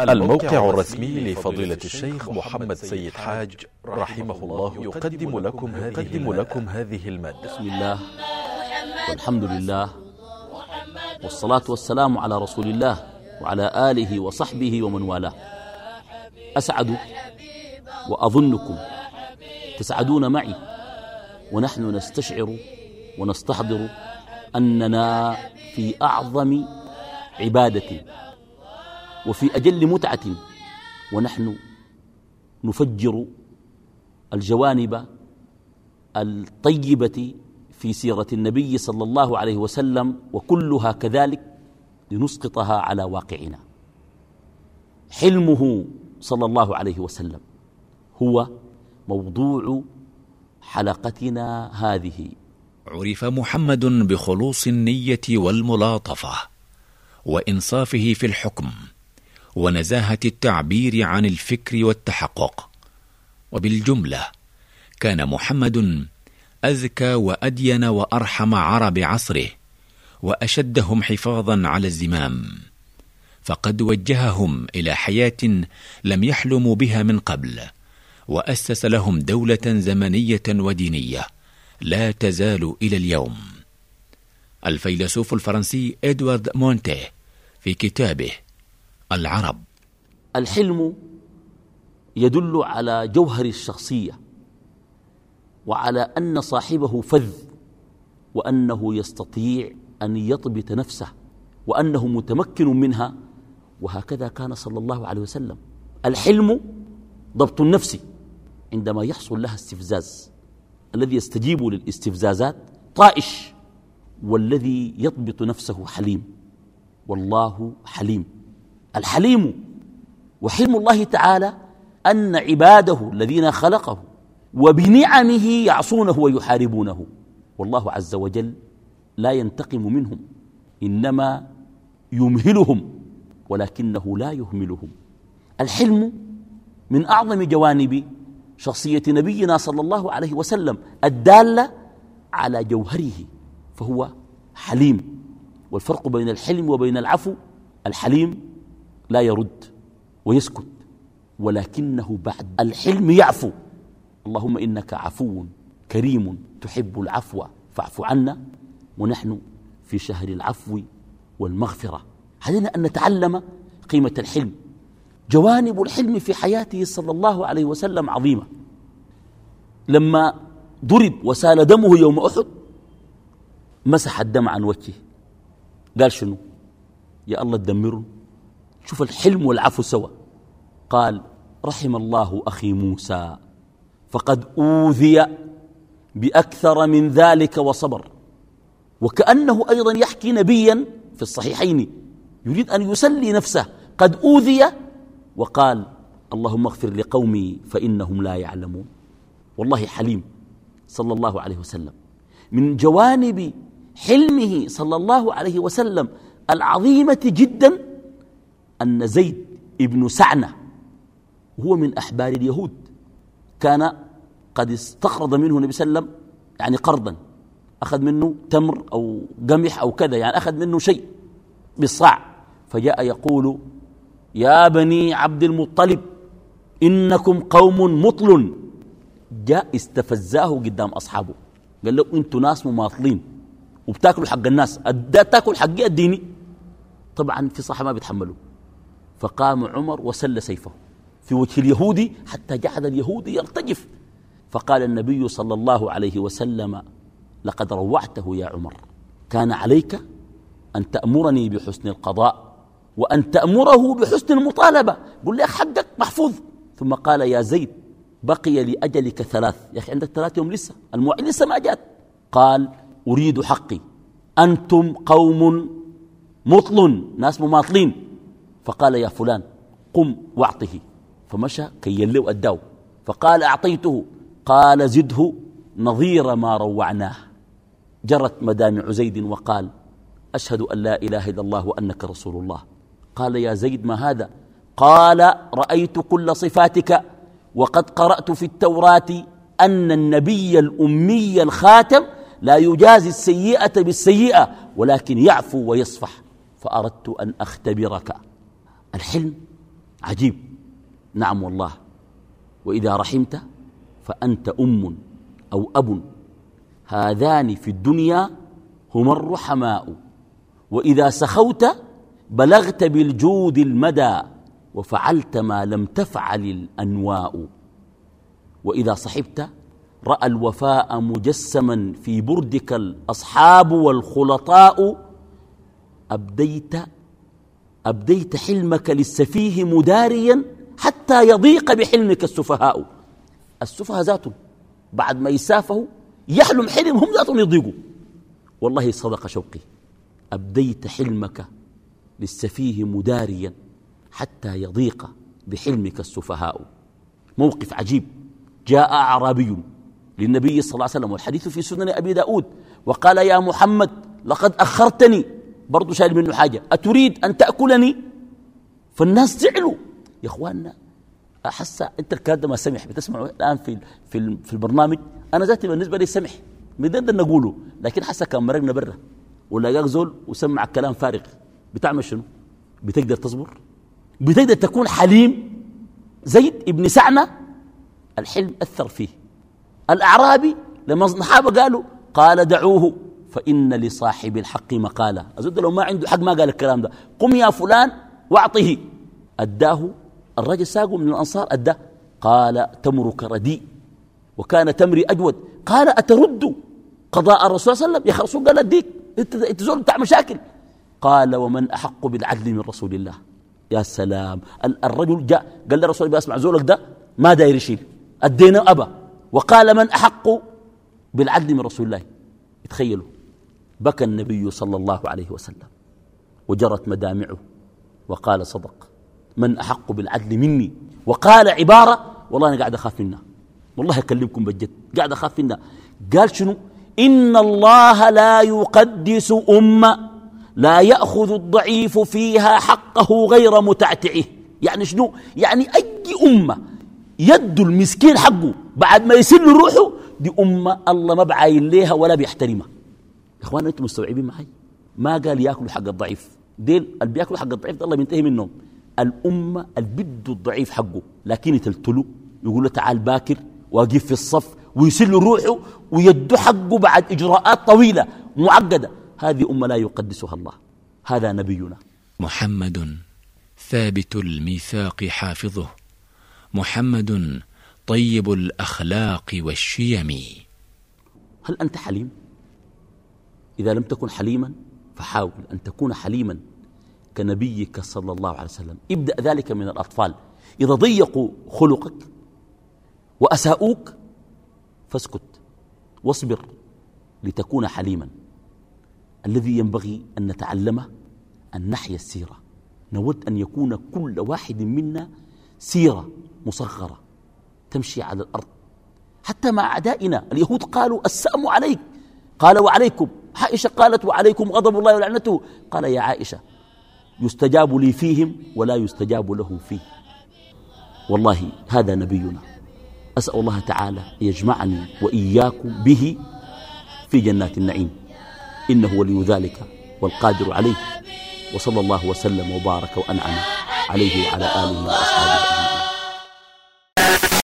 الموقع الرسمي لفضيلة الشيخ محمد سيد حاج رحمه الله يقدم لكم هذه, لكم هذه المادة. بسم الله. والحمد لله. والصلاة والسلام على رسول الله وعلى آله وصحبه ومن والاه. أسعد وأظنكم تسعدون معي ونحن نستشعر ونستحضر أننا في أعظم عبادة وفي أجل متعة ونحن نفجر الجوانب الطيبة في سيرة النبي صلى الله عليه وسلم وكلها كذلك لنسقطها على واقعنا. حلمه صلى الله عليه وسلم هو موضوع حلقتنا هذه. عرف محمد بخلوص النية والملاطفة وإنصافه في الحكم. ونزاهة التعبير عن الفكر والتحقق. وبالجملة كان محمد اذكى وأدين وأرحم عرب عصره وأشدهم حفاظا على الزمام. فقد وجههم إلى حياة لم يحلموا بها من قبل وأسس لهم دولة زمنية ودينية لا تزال إلى اليوم. الفيلسوف الفرنسي إدوارد مونتي في كتابه العرب. الحلم يدل على جوهر الشخصية وعلى أن صاحبه فذ وأنه يستطيع أن يضبط نفسه وأنه متمكن منها وهكذا كان صلى الله عليه وسلم. الحلم ضبط النفس عندما يحصل لها استفزاز. الذي يستجيب للاستفزازات طائش والذي يضبط نفسه حليم. والله حليم. الحليم وحلم الله تعالى أن عباده الذين خلقه وبنعمه يعصونه ويحاربونه. والله عز وجل لا ينتقم منهم إنما يمهلهم ولكنه لا يهملهم. الحلم من أعظم جوانب شخصية نبينا صلى الله عليه وسلم الدالة على جوهره فهو حليم. والفرق بين الحلم وبين العفو الحليم لا يرد ويسكت ولكنه بعد الحلم يعفو. اللهم إنك عفو كريم تحب العفو فاعف عنا ونحن في شهر العفو والمغفرة. علينا أن نتعلم قيمة الحلم. جوانب الحلم في حياته صلى الله عليه وسلم عظيمة. لما ضرب وسال دمه يوم أحد مسح الدم عن وجهه. قال شنو؟ يا الله تدمرهم شوف الحلم والعفو سوا. قال رحم الله أخي موسى فقد أوذي بأكثر من ذلك وصبر. وكأنه أيضا يحكي نبيا في الصحيحين يريد أن يسلي نفسه قد أوذي. وقال اللهم اغفر لقومي فإنهم لا يعلمون. والله حليم صلى الله عليه وسلم. من جوانب حلمه صلى الله عليه وسلم العظيمة جدا أن زيد ابن سعنة هو من أحبار اليهود كان قد استقرض منه النبي صلى الله عليه وسلم يعني قرضا أخذ منه تمر أو قمح أو كذا يعني أخذ منه شيء بالصاع. فجاء يقول يا بني عبد المطلب إنكم قوم مطل. جاء استفزاه قدام أصحابه قال له أنتم ناس مماطلين وبتاكلوا حق الناس تاكل حقي الديني طبعا في صحة ما بيتحملوا. فقام عمر وسل سيفه في وجه اليهودي حتى جعل اليهودي يرتجف. فقال النبي صلى الله عليه وسلم لقد روعته يا عمر. كان عليك أن تأمرني بحسن القضاء وأن تأمره بحسن المطالبة. قل لي حقك محفوظ. ثم قال يا زيد بقي لأجلك ثلاث. يا أخي عندك ثلاث يوم لسه الموعد لسه ما جات قال أريد حقي. أنتم قوم مطل ناس مماطلين. فقال يا فلان قم واعطه. فمشى كي يلو أداه فقال أعطيته. قال زده نظير ما روعناه. جرت مدامع زيد وقال أشهد أن لا إله إلا الله وأنك رسول الله. قال يا زيد ما هذا؟ قال رأيت كل صفاتك وقد قرأت في التوراة أن النبي الأمي الخاتم لا يجازي السيئة بالسيئة ولكن يعفو ويصفح. فأردت أن أختبرك. الحلم عجيب. نعم والله. وإذا رحمت فأنت أم أو أب. هذان في الدنيا هما الرحماء. وإذا سخوت بلغت بالجود المدى وفعلت ما لم تفعل الأنواء. وإذا صحبت رأى الوفاء مجسما في بردك الأصحاب والخلطاء أبديت أبديت حلمك للسفيه مداريا حتى يضيق بحلمك السفهاء. السفهاء ذاتهم بعد ما يسافهوا يحلم حلم هم ذاتهم يضيقوا. والله صدق شوقي أبديت حلمك للسفيه مداريا حتى يضيق بحلمك السفهاء. موقف عجيب جاء أعرابي للنبي صلى الله عليه وسلم والحديث في سنن أبي داود وقال يا محمد لقد أخرتني برضو شايل منه حاجة. أتريد أن تأكلني؟ فالناس زعلوا. يا أخواننا أحس أنت الكلام ما سمح. بتسمعوا الآن في في البرنامج؟ أنا ذاتي بالنسبة لي سمح. بدنا نقوله. لكن حسا كان مرقنا برا. ولا جاك زول وسمع كلام فارغ. بتعمل شنو؟ بتقدر تصبر؟ بتقدر تكون حليم؟ زيد ابن سعنة؟ الحلم أثر فيه. الأعرابي لما الصحابة قالوا قال دعوه. فإن لصاحب الحق مقالة أزود لو ما عنده حق ما قال الكلام ده. قم يا فلان واعطه. أداه. الرجل ساقه من الأنصار أداه. قال تمرك رديء وكان تمري أجود. قال أترد قضاء الرسول صلى الله عليه وسلم؟ يا قال أديك. أنت زول بتاع مشاكل. قال ومن أحق بالعدل من رسول الله. يا سلام. الرجل جاء. قال للرسول بأسمع زولك ده ما داير يشيل. أدينا أبا. وقال من أحق بالعدل من رسول الله. تخيلوا. بكى النبي صلى الله عليه وسلم وجرت مدامعه وقال صدق. من أحق بالعدل مني؟ وقال عبارة والله أنا قاعد أخاف منها. والله أكلمكم بجد قاعد أخاف منها. قال شنو؟ إن الله لا يقدس أمة لا يأخذ الضعيف فيها حقه غير متعتعه. يعني شنو؟ يعني أي أمة يد المسكين حقه بعد ما يسل روحه دي أمة الله ما بعاين ليها ولا بيحترمها. يا اخوانا أنتم مستوعبين معي؟ ما قال ياكلوا حق الضعيف. ديل اللي بياكلوا حق الضعيف الله بينتهي منهم. الأمة البد الضعيف حقه لكن يتلتلوا يقول له تعال باكر واقف في الصف ويسل روحه ويد حقه بعد إجراءات طويلة معقدة. هذه أمة لا يقدسها الله. هذا نبينا. محمد ثابت الميثاق حافظه. محمد طيب الأخلاق والشيم. هل أنت حليم؟ إذا لم تكن حليما فحاول أن تكون حليما كنبيك صلى الله عليه وسلم. ابدأ ذلك من الأطفال. إذا ضيقوا خلقك وأساءوك فاسكت واصبر لتكون حليما. الذي ينبغي أن نتعلمه أن نحيا السيرة. نود أن يكون كل واحد منا سيرة مصغرة تمشي على الأرض. حتى مع أعدائنا اليهود قالوا السأم عليك. قال وعليكم. عائشة قالت وعليكم غضب الله ولعنته. قال يا عائشة يستجاب لي فيهم ولا يستجاب له فيه. والله هذا نبينا. أسأل الله تعالى يجمعني وإياكم به في جنات النعيم. إنه ولي ذلك والقادر عليه. وصلى الله وسلم وبارك وأنعم عليه وعلى آله وأصحابه.